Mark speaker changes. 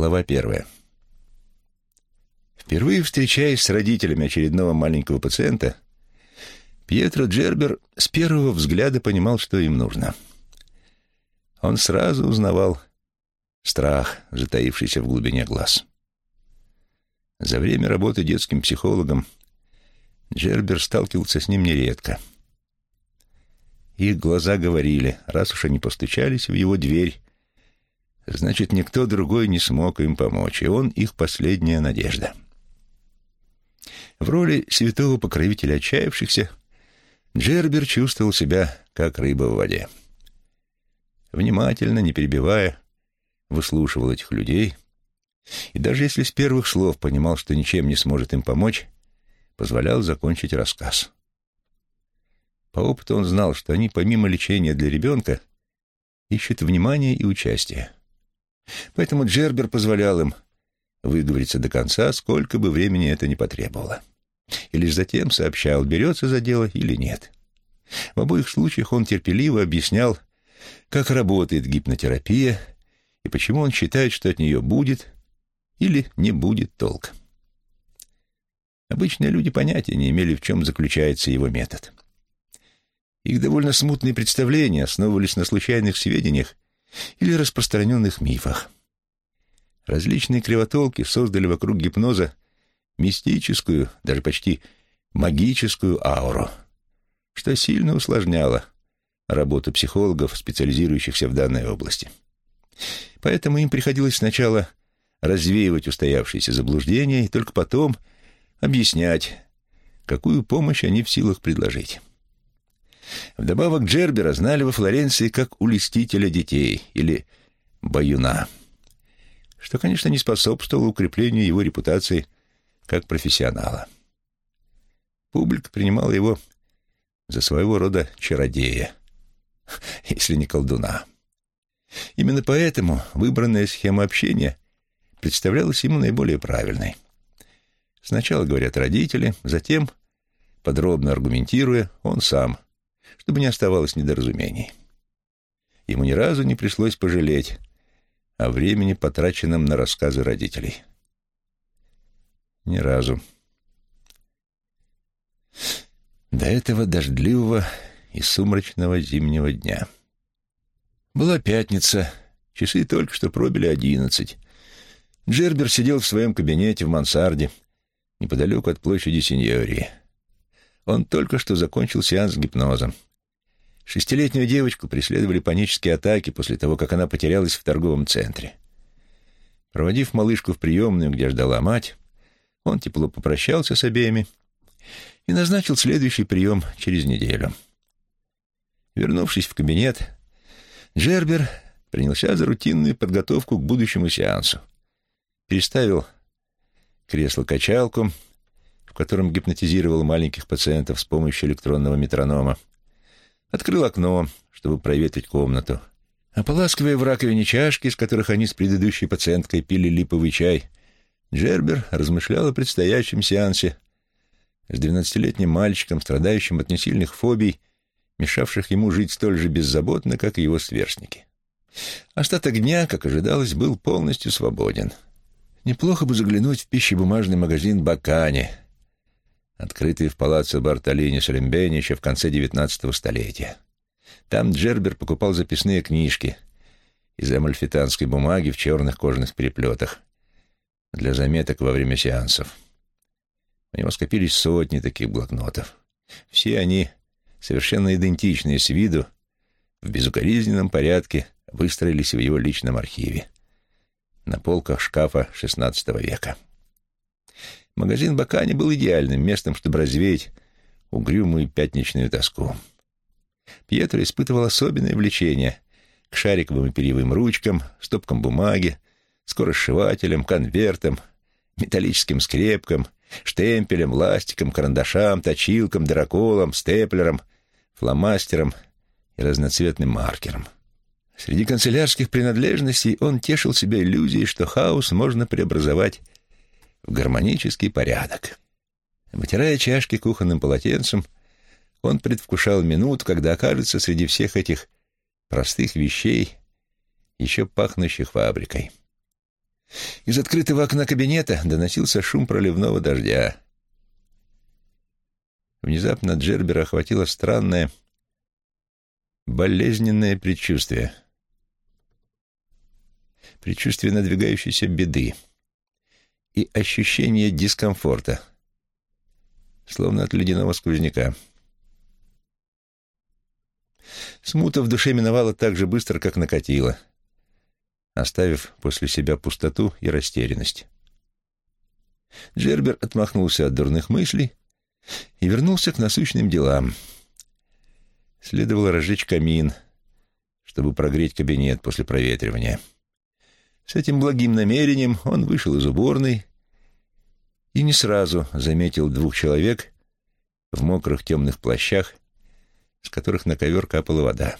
Speaker 1: Глава первая. Впервые встречаясь с родителями очередного маленького пациента, Пьетро Джербер с первого взгляда понимал, что им нужно. Он сразу узнавал страх, затаившийся в глубине глаз. За время работы детским психологом Джербер сталкивался с ним нередко. Их глаза говорили, раз уж они постучались в его дверь, значит, никто другой не смог им помочь, и он их последняя надежда. В роли святого покровителя отчаявшихся Джербер чувствовал себя, как рыба в воде. Внимательно, не перебивая, выслушивал этих людей, и даже если с первых слов понимал, что ничем не сможет им помочь, позволял закончить рассказ. По опыту он знал, что они, помимо лечения для ребенка, ищут внимания и участия. Поэтому Джербер позволял им выговориться до конца, сколько бы времени это ни потребовало. И лишь затем сообщал, берется за дело или нет. В обоих случаях он терпеливо объяснял, как работает гипнотерапия и почему он считает, что от нее будет или не будет толк. Обычные люди понятия не имели, в чем заключается его метод. Их довольно смутные представления основывались на случайных сведениях или распространенных мифах. Различные кривотолки создали вокруг гипноза мистическую, даже почти магическую ауру, что сильно усложняло работу психологов, специализирующихся в данной области. Поэтому им приходилось сначала развеивать устоявшиеся заблуждения и только потом объяснять, какую помощь они в силах предложить. Вдобавок Джербера знали во Флоренции как улестителя детей или баюна, что, конечно, не способствовало укреплению его репутации как профессионала. Публика принимала его за своего рода чародея, если не колдуна. Именно поэтому выбранная схема общения представлялась ему наиболее правильной. Сначала говорят родители, затем, подробно аргументируя, он сам – чтобы не оставалось недоразумений. Ему ни разу не пришлось пожалеть о времени, потраченном на рассказы родителей. Ни разу. До этого дождливого и сумрачного зимнего дня. Была пятница, часы только что пробили одиннадцать. Джербер сидел в своем кабинете в мансарде, неподалеку от площади Синьории. Он только что закончил сеанс гипноза. Шестилетнюю девочку преследовали панические атаки после того, как она потерялась в торговом центре. Проводив малышку в приемную, где ждала мать, он тепло попрощался с обеими и назначил следующий прием через неделю. Вернувшись в кабинет, Джербер принялся за рутинную подготовку к будущему сеансу. Переставил кресло-качалку, котором гипнотизировал маленьких пациентов с помощью электронного метронома. Открыл окно, чтобы проветрить комнату. Ополаскивая в раковине чашки, из которых они с предыдущей пациенткой пили липовый чай, Джербер размышлял о предстоящем сеансе с двенадцатилетним мальчиком, страдающим от несильных фобий, мешавших ему жить столь же беззаботно, как и его сверстники. Остаток дня, как ожидалось, был полностью свободен. Неплохо бы заглянуть в пищебумажный магазин «Бакани», открытый в палаццо Бартолини Салембени еще в конце XIX столетия. Там Джербер покупал записные книжки из амальфитанской бумаги в черных кожаных переплетах для заметок во время сеансов. У него скопились сотни таких блокнотов. Все они, совершенно идентичные с виду, в безукоризненном порядке выстроились в его личном архиве на полках шкафа XVI века. Магазин Бакани был идеальным местом, чтобы развеять угрюмую пятничную тоску. Пьетро испытывал особенное влечение к шариковым и перьевым ручкам, стопкам бумаги, скоросшивателям, конвертам, металлическим скрепкам, штемпелям, ластикам, карандашам, точилкам, драколам, степлерам, фломастерам и разноцветным маркерам. Среди канцелярских принадлежностей он тешил себя иллюзией, что хаос можно преобразовать в гармонический порядок. Вытирая чашки кухонным полотенцем, он предвкушал минуту, когда окажется среди всех этих простых вещей, еще пахнущих фабрикой. Из открытого окна кабинета доносился шум проливного дождя. Внезапно Джербера охватило странное, болезненное предчувствие. Предчувствие надвигающейся беды и ощущение дискомфорта, словно от ледяного сквозняка. Смута в душе миновала так же быстро, как накатила, оставив после себя пустоту и растерянность. Джербер отмахнулся от дурных мыслей и вернулся к насущным делам. Следовало разжечь камин, чтобы прогреть кабинет после проветривания. С этим благим намерением он вышел из уборной и не сразу заметил двух человек в мокрых темных плащах, с которых на ковер капала вода.